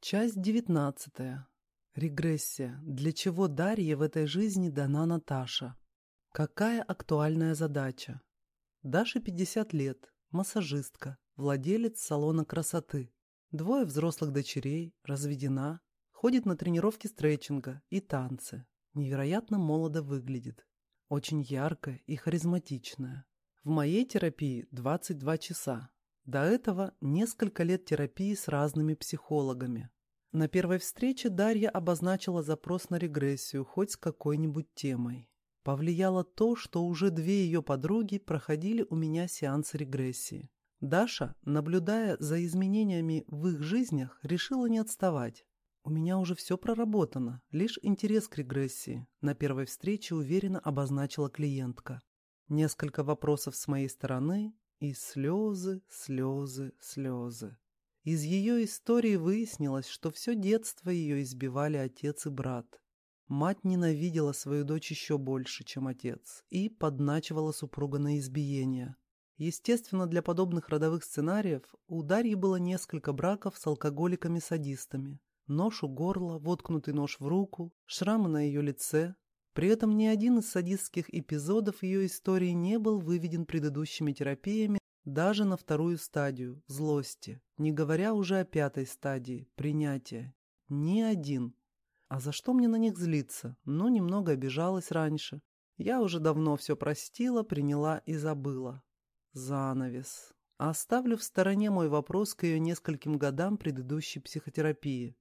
Часть девятнадцатая. Регрессия. Для чего Дарье в этой жизни дана Наташа? Какая актуальная задача? Даше 50 лет, массажистка, владелец салона красоты. Двое взрослых дочерей, разведена, ходит на тренировки стретчинга и танцы. Невероятно молодо выглядит. Очень яркая и харизматичная. В моей терапии 22 часа. До этого несколько лет терапии с разными психологами. На первой встрече Дарья обозначила запрос на регрессию хоть с какой-нибудь темой. Повлияло то, что уже две ее подруги проходили у меня сеанс регрессии. Даша, наблюдая за изменениями в их жизнях, решила не отставать. У меня уже все проработано, лишь интерес к регрессии. На первой встрече уверенно обозначила клиентка. Несколько вопросов с моей стороны и слезы, слезы, слезы. Из ее истории выяснилось, что все детство ее избивали отец и брат. Мать ненавидела свою дочь еще больше, чем отец, и подначивала супруга на избиение. Естественно, для подобных родовых сценариев у Дарьи было несколько браков с алкоголиками-садистами. Нож у горла, воткнутый нож в руку, шрамы на ее лице. При этом ни один из садистских эпизодов ее истории не был выведен предыдущими терапиями даже на вторую стадию – злости, не говоря уже о пятой стадии – принятия. Ни один. А за что мне на них злиться? Ну, немного обижалась раньше. Я уже давно все простила, приняла и забыла. Занавес. Оставлю в стороне мой вопрос к ее нескольким годам предыдущей психотерапии.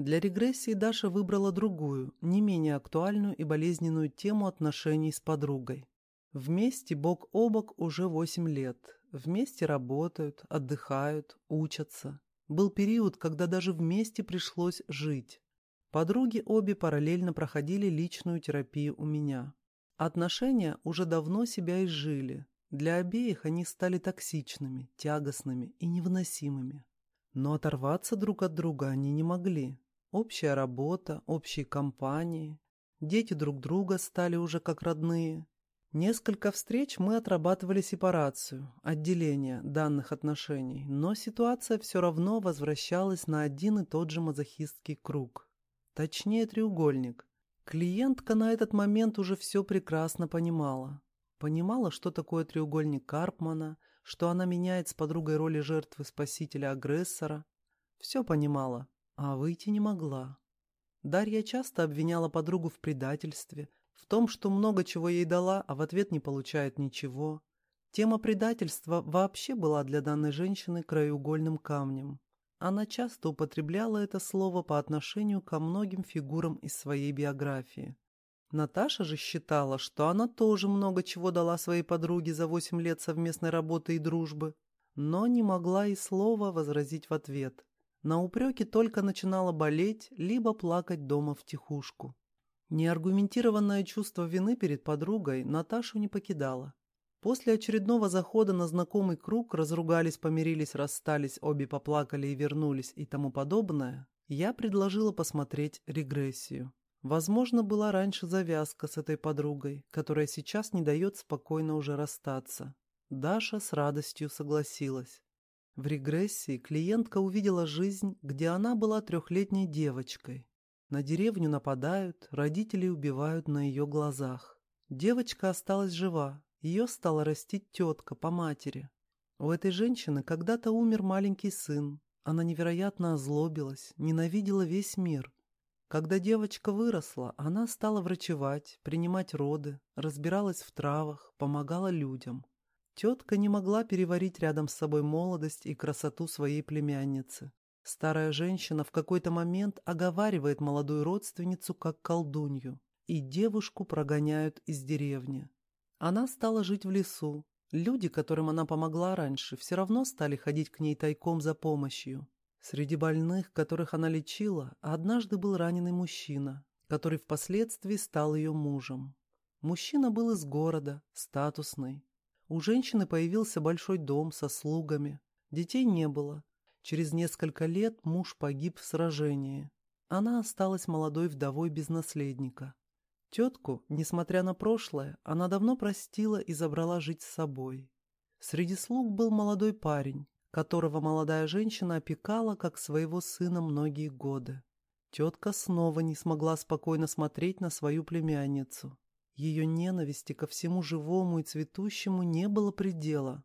Для регрессии Даша выбрала другую, не менее актуальную и болезненную тему отношений с подругой. Вместе бок о бок уже восемь лет. Вместе работают, отдыхают, учатся. Был период, когда даже вместе пришлось жить. Подруги обе параллельно проходили личную терапию у меня. Отношения уже давно себя изжили. Для обеих они стали токсичными, тягостными и невыносимыми. Но оторваться друг от друга они не могли. Общая работа, общие компании. Дети друг друга стали уже как родные. Несколько встреч мы отрабатывали сепарацию, отделение данных отношений, но ситуация все равно возвращалась на один и тот же мазохистский круг. Точнее, треугольник. Клиентка на этот момент уже все прекрасно понимала. Понимала, что такое треугольник Карпмана, что она меняет с подругой роли жертвы спасителя-агрессора. Все понимала, а выйти не могла. Дарья часто обвиняла подругу в предательстве – в том, что много чего ей дала, а в ответ не получает ничего. Тема предательства вообще была для данной женщины краеугольным камнем. Она часто употребляла это слово по отношению ко многим фигурам из своей биографии. Наташа же считала, что она тоже много чего дала своей подруге за восемь лет совместной работы и дружбы, но не могла и слова возразить в ответ. На упреки только начинала болеть, либо плакать дома в тихушку. Неаргументированное чувство вины перед подругой Наташу не покидало. После очередного захода на знакомый круг разругались, помирились, расстались, обе поплакали и вернулись и тому подобное, я предложила посмотреть регрессию. Возможно, была раньше завязка с этой подругой, которая сейчас не дает спокойно уже расстаться. Даша с радостью согласилась. В регрессии клиентка увидела жизнь, где она была трехлетней девочкой, на деревню нападают, родители убивают на ее глазах. Девочка осталась жива, ее стала растить тетка по матери. У этой женщины когда-то умер маленький сын. Она невероятно озлобилась, ненавидела весь мир. Когда девочка выросла, она стала врачевать, принимать роды, разбиралась в травах, помогала людям. Тетка не могла переварить рядом с собой молодость и красоту своей племянницы. Старая женщина в какой-то момент оговаривает молодую родственницу как колдунью, и девушку прогоняют из деревни. Она стала жить в лесу. Люди, которым она помогла раньше, все равно стали ходить к ней тайком за помощью. Среди больных, которых она лечила, однажды был раненый мужчина, который впоследствии стал ее мужем. Мужчина был из города, статусный. У женщины появился большой дом со слугами. Детей не было, Через несколько лет муж погиб в сражении. Она осталась молодой вдовой без наследника. Тетку, несмотря на прошлое, она давно простила и забрала жить с собой. Среди слуг был молодой парень, которого молодая женщина опекала как своего сына многие годы. Тетка снова не смогла спокойно смотреть на свою племянницу. Ее ненависти ко всему живому и цветущему не было предела.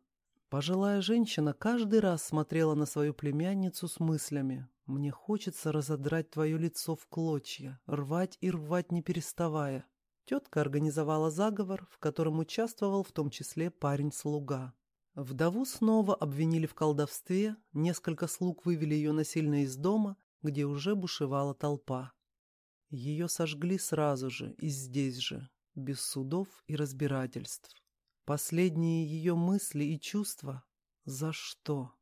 Пожилая женщина каждый раз смотрела на свою племянницу с мыслями «Мне хочется разодрать твое лицо в клочья, рвать и рвать не переставая». Тетка организовала заговор, в котором участвовал в том числе парень-слуга. Вдову снова обвинили в колдовстве, несколько слуг вывели ее насильно из дома, где уже бушевала толпа. Ее сожгли сразу же и здесь же, без судов и разбирательств. Последние ее мысли и чувства — за что?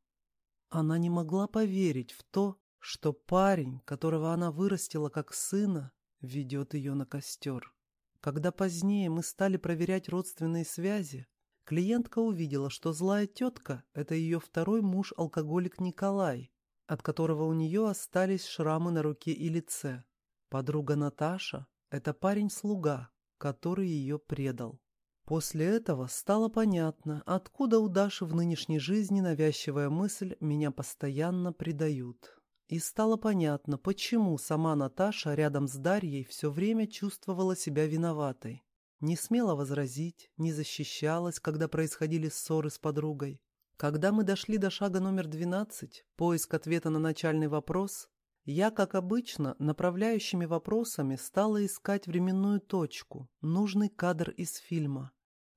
Она не могла поверить в то, что парень, которого она вырастила как сына, ведет ее на костер. Когда позднее мы стали проверять родственные связи, клиентка увидела, что злая тетка — это ее второй муж-алкоголик Николай, от которого у нее остались шрамы на руке и лице. Подруга Наташа — это парень-слуга, который ее предал. После этого стало понятно, откуда у Даши в нынешней жизни навязчивая мысль «меня постоянно предают». И стало понятно, почему сама Наташа рядом с Дарьей все время чувствовала себя виноватой. Не смела возразить, не защищалась, когда происходили ссоры с подругой. Когда мы дошли до шага номер 12, поиск ответа на начальный вопрос, я, как обычно, направляющими вопросами стала искать временную точку, нужный кадр из фильма.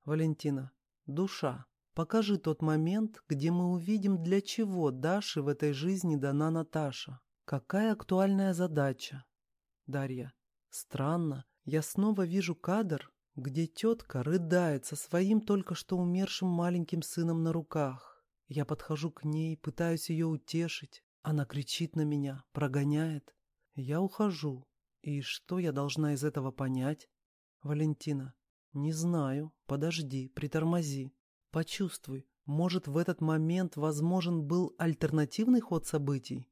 Валентина, душа, покажи тот момент, где мы увидим, для чего Даше в этой жизни дана Наташа. Какая актуальная задача? Дарья, странно, я снова вижу кадр, где тетка рыдает со своим только что умершим маленьким сыном на руках. Я подхожу к ней, пытаюсь ее утешить. Она кричит на меня, прогоняет. Я ухожу. И что я должна из этого понять? Валентина. Не знаю. Подожди, притормози. Почувствуй. Может, в этот момент возможен был альтернативный ход событий?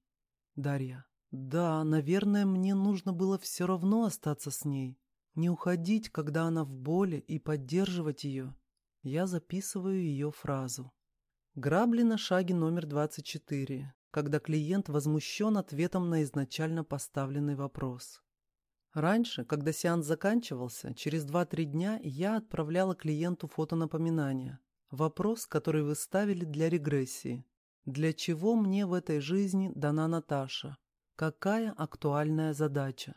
Дарья. Да, наверное, мне нужно было все равно остаться с ней. Не уходить, когда она в боли, и поддерживать ее. Я записываю ее фразу. Грабли на шаге номер 24, когда клиент возмущен ответом на изначально поставленный вопрос. Раньше, когда сеанс заканчивался, через 2-3 дня я отправляла клиенту фотонапоминание. Вопрос, который вы ставили для регрессии. Для чего мне в этой жизни дана Наташа? Какая актуальная задача?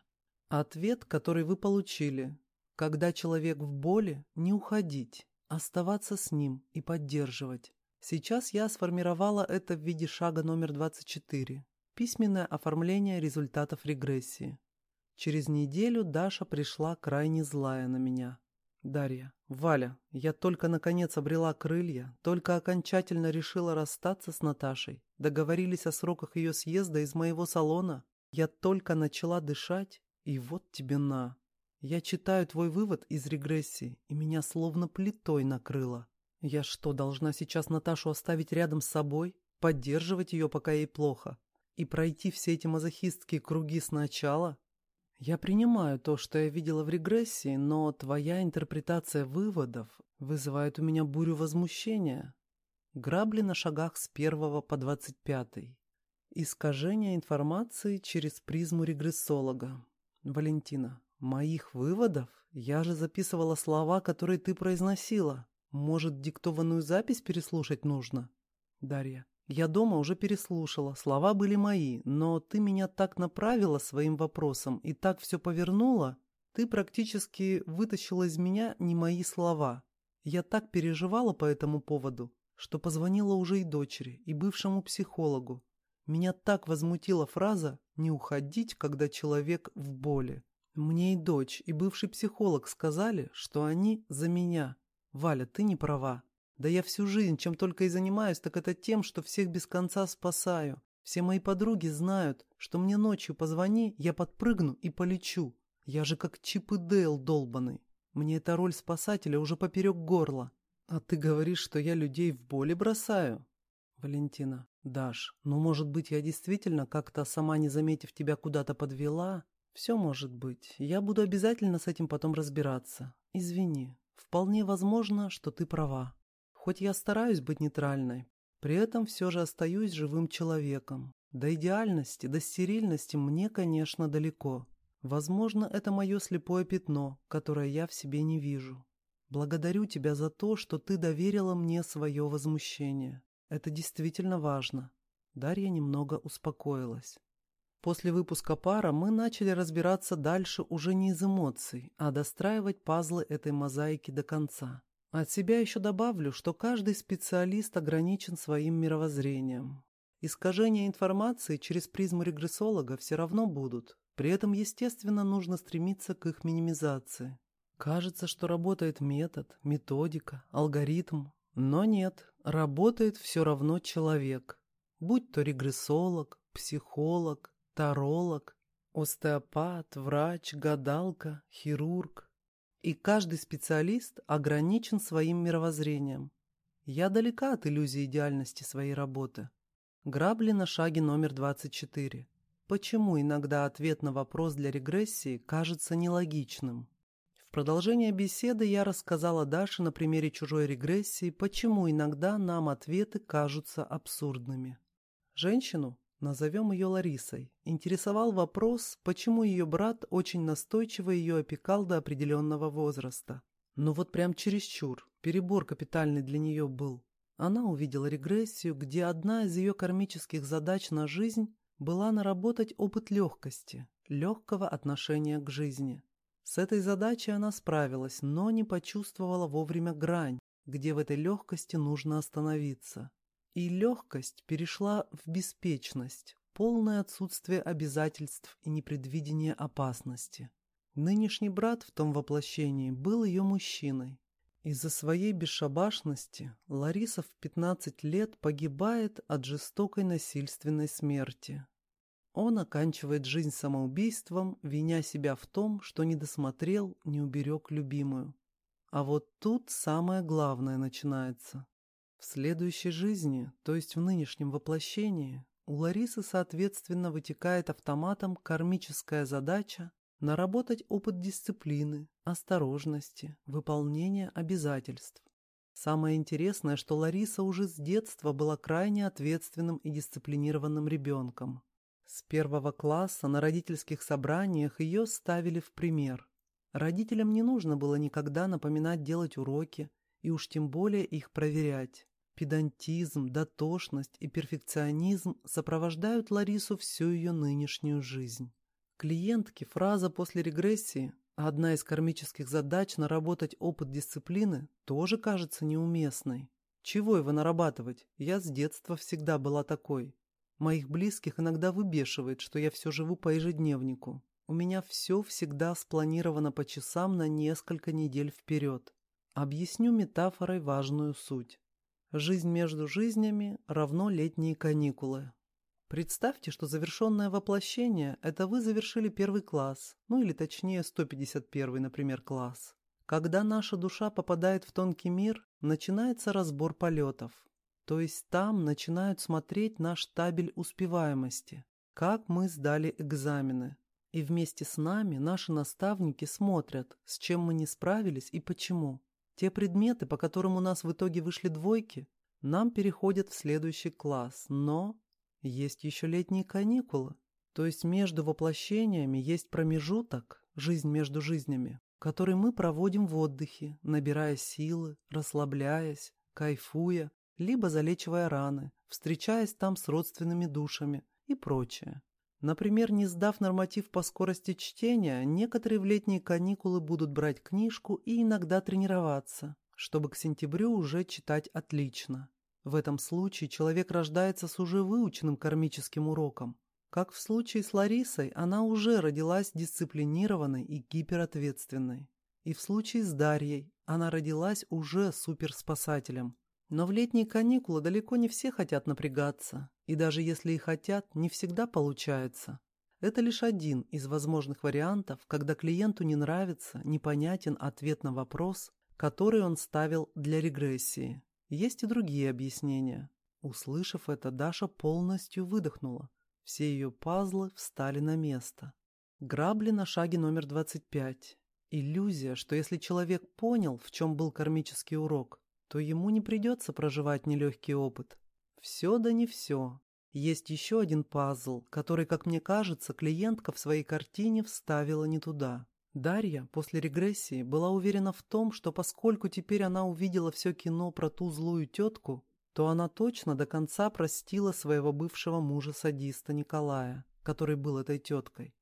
Ответ, который вы получили. Когда человек в боли, не уходить, оставаться с ним и поддерживать. Сейчас я сформировала это в виде шага номер 24. Письменное оформление результатов регрессии. Через неделю Даша пришла крайне злая на меня. Дарья, Валя, я только наконец обрела крылья, только окончательно решила расстаться с Наташей. Договорились о сроках ее съезда из моего салона. Я только начала дышать, и вот тебе на. Я читаю твой вывод из регрессии, и меня словно плитой накрыло. Я что, должна сейчас Наташу оставить рядом с собой, поддерживать ее, пока ей плохо, и пройти все эти мазохистские круги сначала? Я принимаю то, что я видела в регрессии, но твоя интерпретация выводов вызывает у меня бурю возмущения. Грабли на шагах с первого по двадцать пятый. Искажение информации через призму регрессолога. Валентина, моих выводов? Я же записывала слова, которые ты произносила. Может, диктованную запись переслушать нужно? Дарья, я дома уже переслушала, слова были мои, но ты меня так направила своим вопросом и так все повернула, ты практически вытащила из меня не мои слова. Я так переживала по этому поводу, что позвонила уже и дочери, и бывшему психологу. Меня так возмутила фраза «не уходить, когда человек в боли». Мне и дочь, и бывший психолог сказали, что они за меня. Валя, ты не права. Да я всю жизнь, чем только и занимаюсь, так это тем, что всех без конца спасаю. Все мои подруги знают, что мне ночью позвони, я подпрыгну и полечу. Я же как Чип и Дейл долбанный. Мне эта роль спасателя уже поперек горла. А ты говоришь, что я людей в боли бросаю? Валентина. «Даш, ну, может быть, я действительно как-то, сама не заметив тебя, куда-то подвела? Все может быть. Я буду обязательно с этим потом разбираться. Извини. Вполне возможно, что ты права. Хоть я стараюсь быть нейтральной. При этом все же остаюсь живым человеком. До идеальности, до стерильности мне, конечно, далеко. Возможно, это мое слепое пятно, которое я в себе не вижу. Благодарю тебя за то, что ты доверила мне свое возмущение. Это действительно важно. Дарья немного успокоилась. После выпуска пара мы начали разбираться дальше уже не из эмоций, а достраивать пазлы этой мозаики до конца. От себя еще добавлю, что каждый специалист ограничен своим мировоззрением. Искажения информации через призму регрессолога все равно будут. При этом, естественно, нужно стремиться к их минимизации. Кажется, что работает метод, методика, алгоритм. Но нет, работает все равно человек. Будь то регрессолог, психолог, таролог, остеопат, врач, гадалка, хирург. И каждый специалист ограничен своим мировоззрением. Я далека от иллюзии идеальности своей работы. Грабли на шаге номер 24. Почему иногда ответ на вопрос для регрессии кажется нелогичным? В продолжение беседы я рассказала Даше на примере чужой регрессии, почему иногда нам ответы кажутся абсурдными. Женщину, назовем ее Ларисой, интересовал вопрос, почему ее брат очень настойчиво ее опекал до определенного возраста. Ну вот прям чересчур, перебор капитальный для нее был. Она увидела регрессию, где одна из ее кармических задач на жизнь была наработать опыт легкости, легкого отношения к жизни. С этой задачей она справилась, но не почувствовала вовремя грань, где в этой легкости нужно остановиться. И легкость перешла в беспечность, полное отсутствие обязательств и непредвидение опасности. Нынешний брат в том воплощении был ее мужчиной. Из-за своей бесшабашности Лариса в 15 лет погибает от жестокой насильственной смерти. Он оканчивает жизнь самоубийством, виня себя в том, что не досмотрел, не уберег любимую. А вот тут самое главное начинается. В следующей жизни, то есть в нынешнем воплощении, у Ларисы, соответственно, вытекает автоматом кармическая задача наработать опыт дисциплины, осторожности, выполнения обязательств. Самое интересное, что Лариса уже с детства была крайне ответственным и дисциплинированным ребенком. С первого класса на родительских собраниях ее ставили в пример. Родителям не нужно было никогда напоминать делать уроки, и уж тем более их проверять. Педантизм, дотошность и перфекционизм сопровождают Ларису всю ее нынешнюю жизнь. Клиентке фраза после регрессии «одна из кармических задач – наработать опыт дисциплины» тоже кажется неуместной. Чего его нарабатывать? Я с детства всегда была такой. Моих близких иногда выбешивает, что я все живу по ежедневнику. У меня все всегда спланировано по часам на несколько недель вперед. Объясню метафорой важную суть. Жизнь между жизнями равно летние каникулы. Представьте, что завершенное воплощение – это вы завершили первый класс, ну или точнее 151, например, класс. Когда наша душа попадает в тонкий мир, начинается разбор полетов. То есть там начинают смотреть наш табель успеваемости, как мы сдали экзамены. И вместе с нами наши наставники смотрят, с чем мы не справились и почему. Те предметы, по которым у нас в итоге вышли двойки, нам переходят в следующий класс, но есть еще летние каникулы. То есть между воплощениями есть промежуток, жизнь между жизнями, который мы проводим в отдыхе, набирая силы, расслабляясь, кайфуя, либо залечивая раны, встречаясь там с родственными душами и прочее. Например, не сдав норматив по скорости чтения, некоторые в летние каникулы будут брать книжку и иногда тренироваться, чтобы к сентябрю уже читать отлично. В этом случае человек рождается с уже выученным кармическим уроком. Как в случае с Ларисой, она уже родилась дисциплинированной и гиперответственной. И в случае с Дарьей она родилась уже суперспасателем, но в летние каникулы далеко не все хотят напрягаться, и даже если и хотят, не всегда получается. Это лишь один из возможных вариантов, когда клиенту не нравится, непонятен ответ на вопрос, который он ставил для регрессии. Есть и другие объяснения. Услышав это, Даша полностью выдохнула. Все ее пазлы встали на место. Грабли на шаге номер 25. Иллюзия, что если человек понял, в чем был кармический урок, то ему не придется проживать нелегкий опыт. Все да не все. Есть еще один пазл, который, как мне кажется, клиентка в своей картине вставила не туда. Дарья после регрессии была уверена в том, что поскольку теперь она увидела все кино про ту злую тетку, то она точно до конца простила своего бывшего мужа-садиста Николая, который был этой теткой.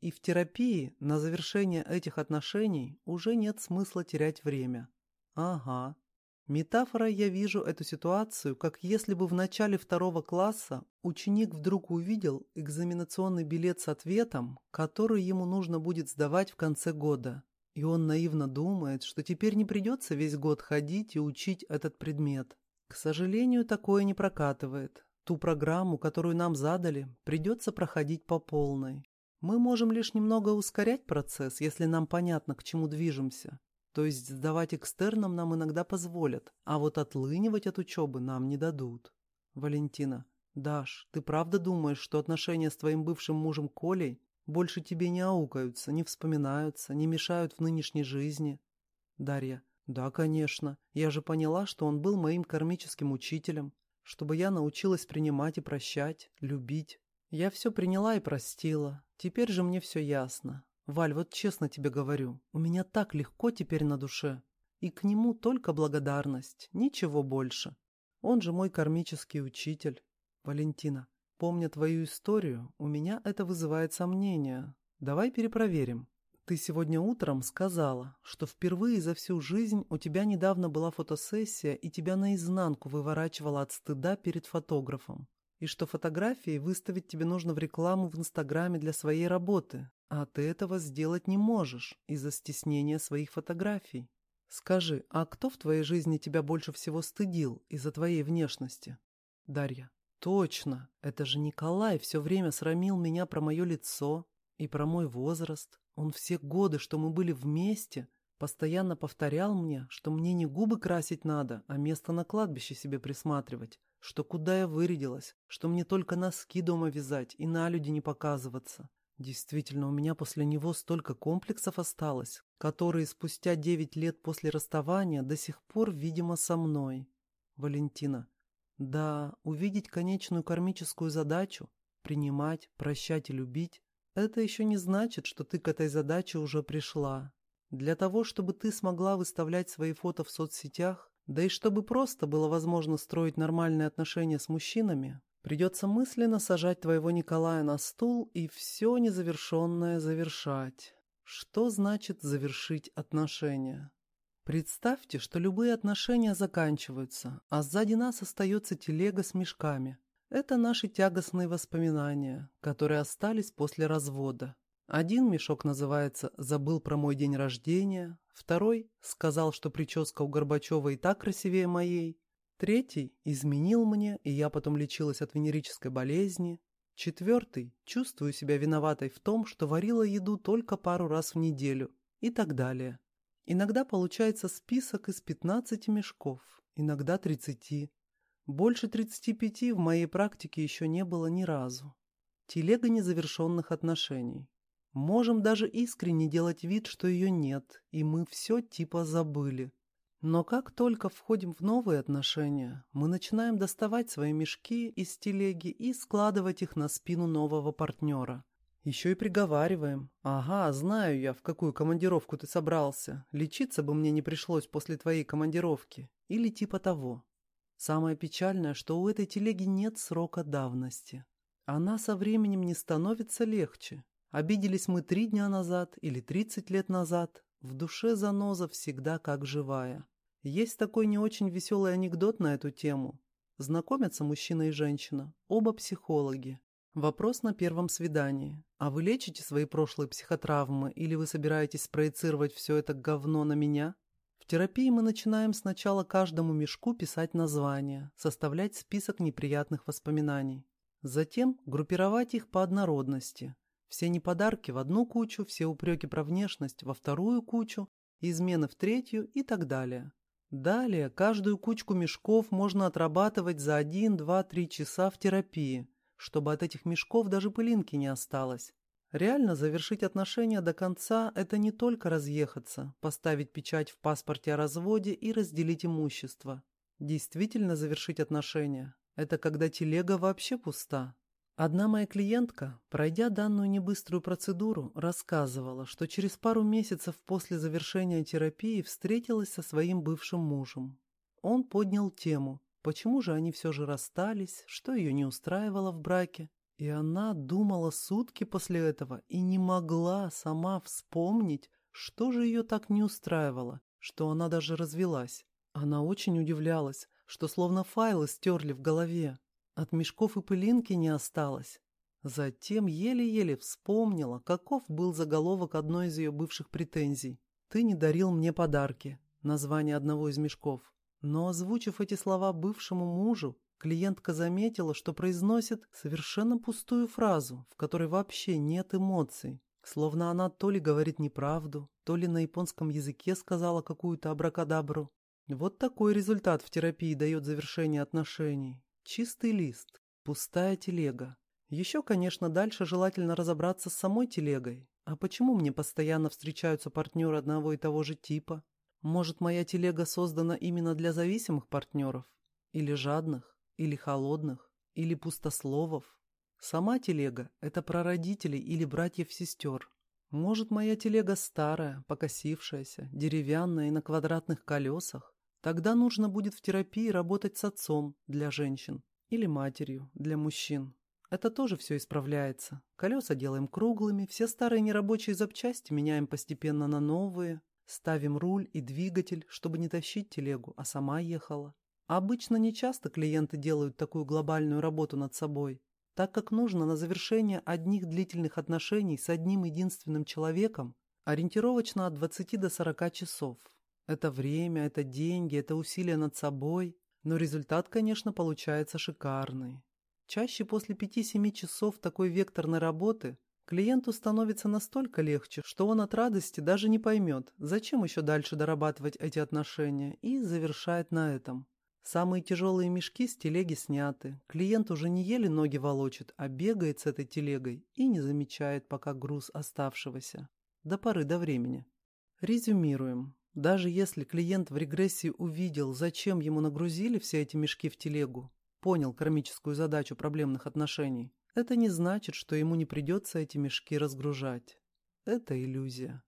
И в терапии на завершение этих отношений уже нет смысла терять время. Ага. Метафорой я вижу эту ситуацию, как если бы в начале второго класса ученик вдруг увидел экзаменационный билет с ответом, который ему нужно будет сдавать в конце года. И он наивно думает, что теперь не придется весь год ходить и учить этот предмет. К сожалению, такое не прокатывает. Ту программу, которую нам задали, придется проходить по полной. Мы можем лишь немного ускорять процесс, если нам понятно, к чему движемся. То есть сдавать экстерном нам иногда позволят, а вот отлынивать от учебы нам не дадут. Валентина, Даш, ты правда думаешь, что отношения с твоим бывшим мужем Колей больше тебе не аукаются, не вспоминаются, не мешают в нынешней жизни? Дарья, да, конечно. Я же поняла, что он был моим кармическим учителем, чтобы я научилась принимать и прощать, любить. Я все приняла и простила. Теперь же мне все ясно. Валь, вот честно тебе говорю, у меня так легко теперь на душе. И к нему только благодарность, ничего больше. Он же мой кармический учитель. Валентина, помня твою историю, у меня это вызывает сомнения. Давай перепроверим. Ты сегодня утром сказала, что впервые за всю жизнь у тебя недавно была фотосессия и тебя наизнанку выворачивала от стыда перед фотографом и что фотографии выставить тебе нужно в рекламу в Инстаграме для своей работы, а ты этого сделать не можешь из-за стеснения своих фотографий. Скажи, а кто в твоей жизни тебя больше всего стыдил из-за твоей внешности? Дарья. Точно, это же Николай все время срамил меня про мое лицо и про мой возраст. Он все годы, что мы были вместе, постоянно повторял мне, что мне не губы красить надо, а место на кладбище себе присматривать, что куда я вырядилась, что мне только носки дома вязать и на люди не показываться. Действительно, у меня после него столько комплексов осталось, которые спустя девять лет после расставания до сих пор, видимо, со мной. Валентина. Да, увидеть конечную кармическую задачу, принимать, прощать и любить, это еще не значит, что ты к этой задаче уже пришла. Для того, чтобы ты смогла выставлять свои фото в соцсетях, да и чтобы просто было возможно строить нормальные отношения с мужчинами, придется мысленно сажать твоего Николая на стул и все незавершенное завершать. Что значит завершить отношения? Представьте, что любые отношения заканчиваются, а сзади нас остается телега с мешками. Это наши тягостные воспоминания, которые остались после развода. Один мешок называется «Забыл про мой день рождения», второй сказал, что прическа у Горбачева и так красивее моей, третий изменил мне, и я потом лечилась от венерической болезни, четвертый чувствую себя виноватой в том, что варила еду только пару раз в неделю и так далее. Иногда получается список из 15 мешков, иногда 30. Больше 35 в моей практике еще не было ни разу. Телега незавершенных отношений. Можем даже искренне делать вид, что ее нет, и мы все типа забыли. Но как только входим в новые отношения, мы начинаем доставать свои мешки из телеги и складывать их на спину нового партнера. Еще и приговариваем. «Ага, знаю я, в какую командировку ты собрался. Лечиться бы мне не пришлось после твоей командировки». Или типа того. Самое печальное, что у этой телеги нет срока давности. Она со временем не становится легче, Обиделись мы три дня назад или тридцать лет назад, в душе заноза всегда как живая. Есть такой не очень веселый анекдот на эту тему. Знакомятся мужчина и женщина, оба психологи. Вопрос на первом свидании. А вы лечите свои прошлые психотравмы или вы собираетесь спроецировать все это говно на меня? В терапии мы начинаем сначала каждому мешку писать название, составлять список неприятных воспоминаний. Затем группировать их по однородности, все неподарки в одну кучу, все упреки про внешность во вторую кучу, измены в третью и так далее. Далее каждую кучку мешков можно отрабатывать за 1, 2, 3 часа в терапии, чтобы от этих мешков даже пылинки не осталось. Реально завершить отношения до конца – это не только разъехаться, поставить печать в паспорте о разводе и разделить имущество. Действительно завершить отношения – Это когда телега вообще пуста. Одна моя клиентка, пройдя данную небыструю процедуру, рассказывала, что через пару месяцев после завершения терапии встретилась со своим бывшим мужем. Он поднял тему, почему же они все же расстались, что ее не устраивало в браке. И она думала сутки после этого и не могла сама вспомнить, что же ее так не устраивало, что она даже развелась. Она очень удивлялась, что словно файлы стерли в голове. От мешков и пылинки не осталось. Затем еле-еле вспомнила, каков был заголовок одной из ее бывших претензий. «Ты не дарил мне подарки» — название одного из мешков. Но, озвучив эти слова бывшему мужу, клиентка заметила, что произносит совершенно пустую фразу, в которой вообще нет эмоций. Словно она то ли говорит неправду, то ли на японском языке сказала какую-то абракадабру. Вот такой результат в терапии дает завершение отношений. Чистый лист, пустая телега. Еще, конечно, дальше желательно разобраться с самой телегой. А почему мне постоянно встречаются партнеры одного и того же типа? Может, моя телега создана именно для зависимых партнеров? Или жадных? Или холодных? Или пустословов? Сама телега – это про родителей или братьев-сестер. Может, моя телега старая, покосившаяся, деревянная и на квадратных колесах? Тогда нужно будет в терапии работать с отцом для женщин или матерью для мужчин. Это тоже все исправляется. Колеса делаем круглыми, все старые нерабочие запчасти меняем постепенно на новые, ставим руль и двигатель, чтобы не тащить телегу, а сама ехала. Обычно не часто клиенты делают такую глобальную работу над собой, так как нужно на завершение одних длительных отношений с одним единственным человеком ориентировочно от 20 до 40 часов. Это время, это деньги, это усилия над собой. Но результат, конечно, получается шикарный. Чаще после 5-7 часов такой векторной работы клиенту становится настолько легче, что он от радости даже не поймет, зачем еще дальше дорабатывать эти отношения, и завершает на этом. Самые тяжелые мешки с телеги сняты. Клиент уже не еле ноги волочит, а бегает с этой телегой и не замечает пока груз оставшегося. До поры до времени. Резюмируем. Даже если клиент в регрессии увидел, зачем ему нагрузили все эти мешки в телегу, понял кармическую задачу проблемных отношений, это не значит, что ему не придется эти мешки разгружать. Это иллюзия.